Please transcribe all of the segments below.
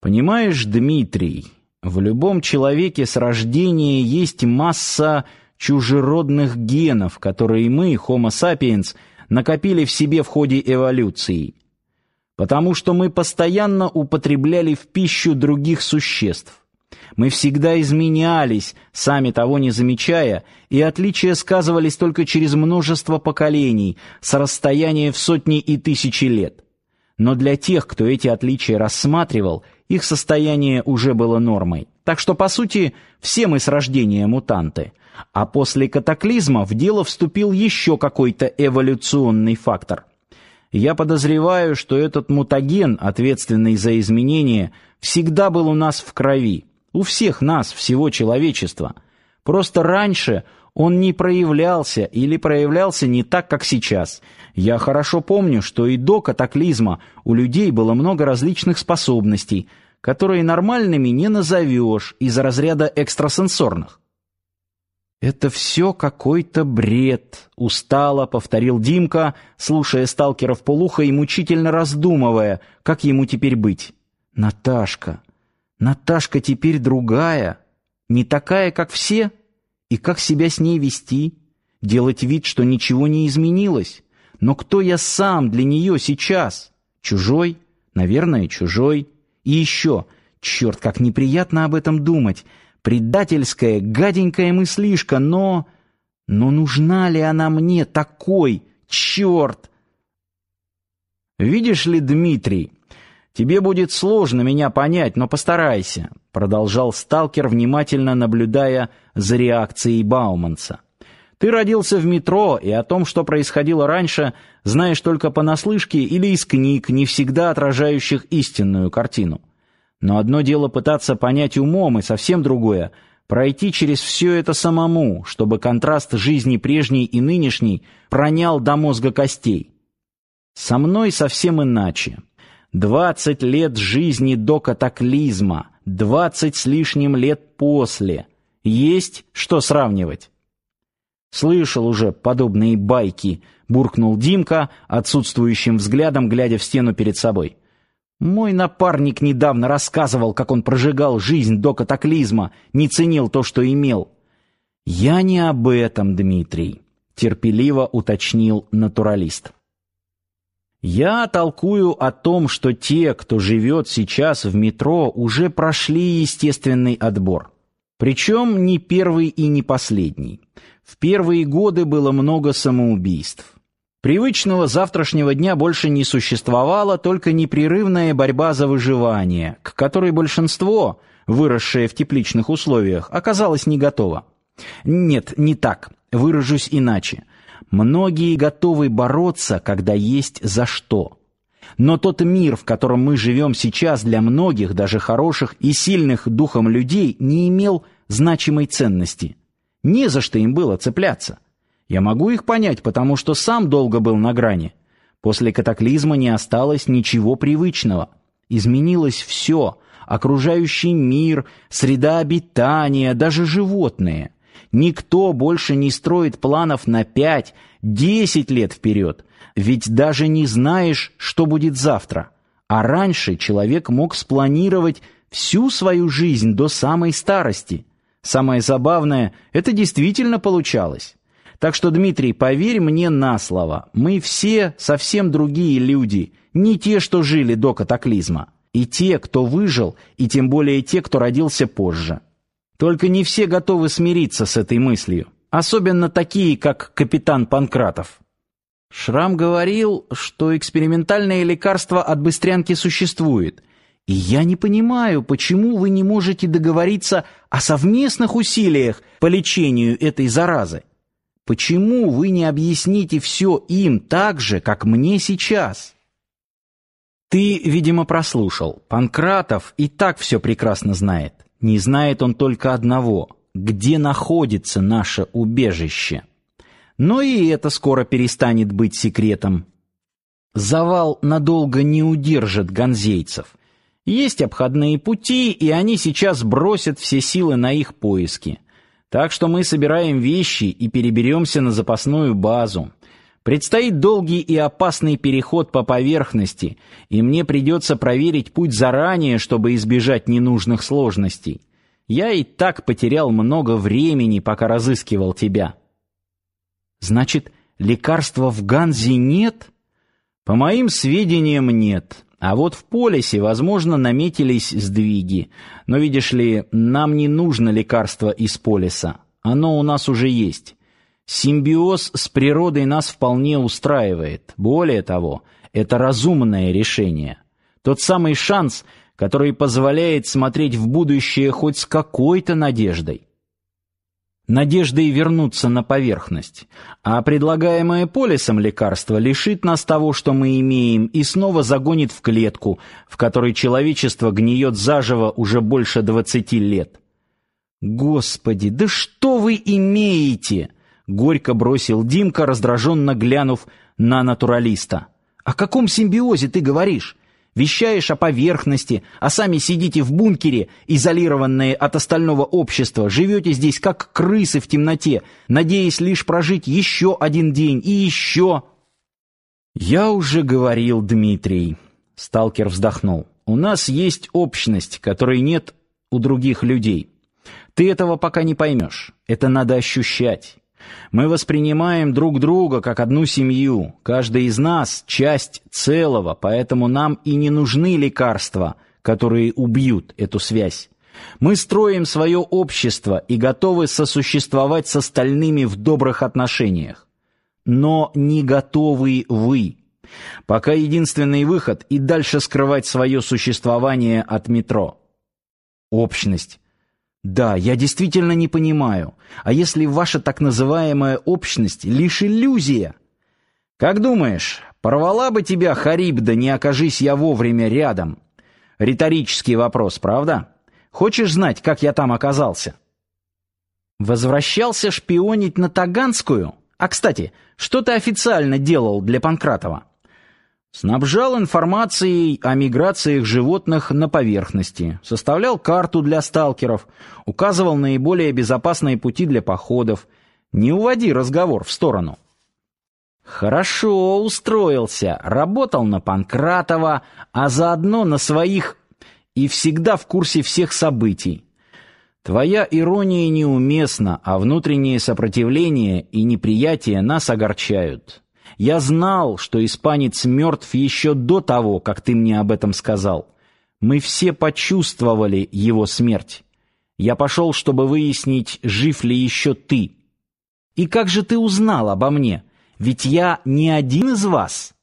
Понимаешь, Дмитрий, в любом человеке с рождения есть масса чужеродных генов, которые мы, Homo sapiens, накопили в себе в ходе эволюции. Потому что мы постоянно употребляли в пищу других существ. Мы всегда изменялись, сами того не замечая, и отличия сказывались только через множество поколений, с расстояния в сотни и тысячи лет. Но для тех, кто эти отличия рассматривал, их состояние уже было нормой. Так что, по сути, все мы с рождения мутанты. А после катаклизма в дело вступил еще какой-то эволюционный фактор. Я подозреваю, что этот мутаген, ответственный за изменения, всегда был у нас в крови. У всех нас, всего человечества. Просто раньше он не проявлялся или проявлялся не так, как сейчас. Я хорошо помню, что и до катаклизма у людей было много различных способностей, которые нормальными не назовешь из разряда экстрасенсорных. «Это все какой-то бред», — устало повторил Димка, слушая сталкера в полухо и мучительно раздумывая, как ему теперь быть. «Наташка, Наташка теперь другая, не такая, как все». И как себя с ней вести? Делать вид, что ничего не изменилось? Но кто я сам для нее сейчас? Чужой? Наверное, чужой. И еще, черт, как неприятно об этом думать. Предательская, гаденькая мыслишка, но... Но нужна ли она мне такой? Черт! Видишь ли, Дмитрий, тебе будет сложно меня понять, но постарайся продолжал сталкер, внимательно наблюдая за реакцией Бауманца. Ты родился в метро, и о том, что происходило раньше, знаешь только понаслышке или из книг, не всегда отражающих истинную картину. Но одно дело пытаться понять умом, и совсем другое пройти через все это самому, чтобы контраст жизни прежней и нынешней пронял до мозга костей. Со мной совсем иначе. Двадцать лет жизни до катаклизма, двадцать с лишним лет после. Есть что сравнивать. Слышал уже подобные байки, буркнул Димка, отсутствующим взглядом глядя в стену перед собой. Мой напарник недавно рассказывал, как он прожигал жизнь до катаклизма, не ценил то, что имел. Я не об этом, Дмитрий, терпеливо уточнил натуралист. Я толкую о том, что те, кто живет сейчас в метро, уже прошли естественный отбор. Причем не первый и не последний. В первые годы было много самоубийств. Привычного завтрашнего дня больше не существовало, только непрерывная борьба за выживание, к которой большинство, выросшее в тепличных условиях, оказалось не готово. Нет, не так. Выражусь иначе. Многие готовы бороться, когда есть за что. Но тот мир, в котором мы живем сейчас, для многих, даже хороших и сильных духом людей, не имел значимой ценности. Не за что им было цепляться. Я могу их понять, потому что сам долго был на грани. После катаклизма не осталось ничего привычного. Изменилось все — окружающий мир, среда обитания, даже животные. Никто больше не строит планов на пять, десять лет вперед, ведь даже не знаешь, что будет завтра. А раньше человек мог спланировать всю свою жизнь до самой старости. Самое забавное, это действительно получалось. Так что, Дмитрий, поверь мне на слово, мы все совсем другие люди, не те, что жили до катаклизма, и те, кто выжил, и тем более те, кто родился позже. Только не все готовы смириться с этой мыслью, особенно такие, как капитан Панкратов. Шрам говорил, что экспериментальное лекарство от быстрянки существует, и я не понимаю, почему вы не можете договориться о совместных усилиях по лечению этой заразы. Почему вы не объясните все им так же, как мне сейчас? Ты, видимо, прослушал. Панкратов и так все прекрасно знает. Не знает он только одного — где находится наше убежище. Но и это скоро перестанет быть секретом. Завал надолго не удержит ганзейцев. Есть обходные пути, и они сейчас бросят все силы на их поиски. Так что мы собираем вещи и переберемся на запасную базу. Предстоит долгий и опасный переход по поверхности, и мне придется проверить путь заранее, чтобы избежать ненужных сложностей. Я и так потерял много времени, пока разыскивал тебя. Значит, лекарства в Ганзе нет? По моим сведениям, нет. А вот в полисе, возможно, наметились сдвиги. Но видишь ли, нам не нужно лекарство из полиса. Оно у нас уже есть. Симбиоз с природой нас вполне устраивает. Более того, это разумное решение. Тот самый шанс, который позволяет смотреть в будущее хоть с какой-то надеждой. Надеждой вернуться на поверхность. А предлагаемое полисом лекарство лишит нас того, что мы имеем, и снова загонит в клетку, в которой человечество гниет заживо уже больше двадцати лет. Господи, да что вы имеете? Горько бросил Димка, раздраженно глянув на натуралиста. О каком симбиозе ты говоришь? Вещаешь о поверхности, а сами сидите в бункере, изолированные от остального общества, живете здесь как крысы в темноте, надеясь лишь прожить еще один день и еще. Я уже говорил, Дмитрий, сталкер вздохнул. У нас есть общность, которой нет у других людей. Ты этого пока не поймешь. Это надо ощущать. Мы воспринимаем друг друга как одну семью. Каждый из нас часть целого, поэтому нам и не нужны лекарства, которые убьют эту связь. Мы строим свое общество и готовы сосуществовать с остальными в добрых отношениях. Но не готовы вы. Пока единственный выход и дальше скрывать свое существование от метро. Общность да, я действительно не понимаю. А если ваша так называемая общность лишь иллюзия? Как думаешь, порвала бы тебя Харибда, не окажись я вовремя рядом? Риторический вопрос, правда? Хочешь знать, как я там оказался? Возвращался шпионить на Таганскую? А, кстати, что ты официально делал для Панкратова? Снабжал информацией о миграциях животных на поверхности, составлял карту для сталкеров, указывал наиболее безопасные пути для походов. Не уводи разговор в сторону. Хорошо устроился, работал на Панкратова, а заодно на своих и всегда в курсе всех событий. Твоя ирония неуместна, а внутреннее сопротивление и неприятие нас огорчают. Я знал, что испанец мертв еще до того, как ты мне об этом сказал. Мы все почувствовали его смерть. Я пошел, чтобы выяснить, жив ли еще ты. И как же ты узнал обо мне? Ведь я не один из вас.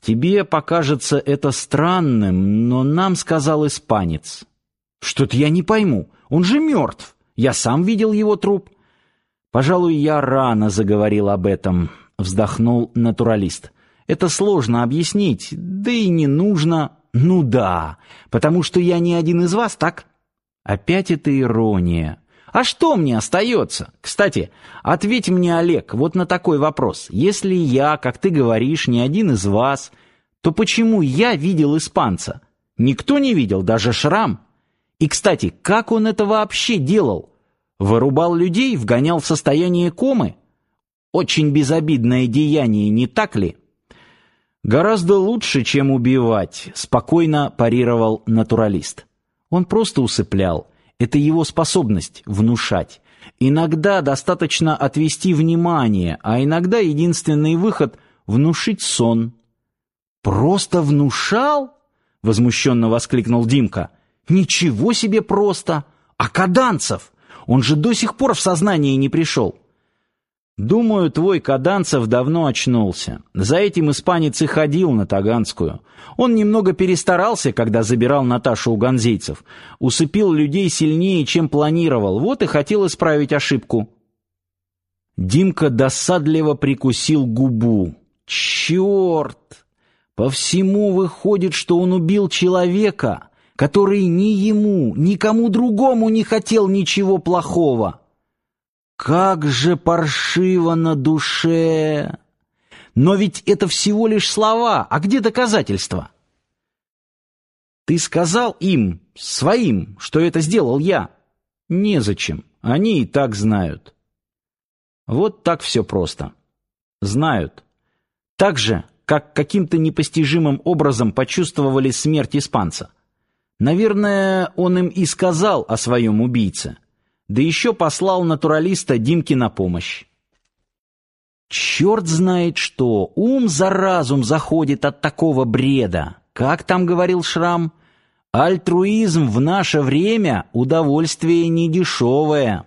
Тебе покажется это странным, но нам сказал испанец. Что-то я не пойму. Он же мертв. Я сам видел его труп. Пожалуй, я рано заговорил об этом вздохнул натуралист. Это сложно объяснить, да и не нужно. Ну да, потому что я не один из вас, так? Опять это ирония. А что мне остается? Кстати, ответь мне, Олег, вот на такой вопрос. Если я, как ты говоришь, не один из вас, то почему я видел испанца? Никто не видел, даже Шрам. И, кстати, как он это вообще делал? Вырубал людей, вгонял в состояние комы? Очень безобидное деяние, не так ли? Гораздо лучше, чем убивать, спокойно парировал натуралист. Он просто усыплял. Это его способность внушать. Иногда достаточно отвести внимание, а иногда единственный выход внушить сон. Просто внушал? возмущенно воскликнул Димка. Ничего себе просто! А Каданцев, он же до сих пор в сознание не пришел. Думаю, твой Каданцев давно очнулся. За этим испанец и ходил на Таганскую. Он немного перестарался, когда забирал Наташу у ганзейцев. Усыпил людей сильнее, чем планировал. Вот и хотел исправить ошибку. Димка досадливо прикусил губу. Черт! По всему выходит, что он убил человека, который ни ему, ни кому другому не хотел ничего плохого. Как же паршиво на душе! Но ведь это всего лишь слова, а где доказательства? Ты сказал им, своим, что это сделал я? Незачем, они и так знают. Вот так все просто. Знают. Так же, как каким-то непостижимым образом почувствовали смерть испанца. Наверное, он им и сказал о своем убийце. Да еще послал натуралиста Димке на помощь. Черт знает что, ум за разум заходит от такого бреда. Как там говорил Шрам? Альтруизм в наше время удовольствие недешевое.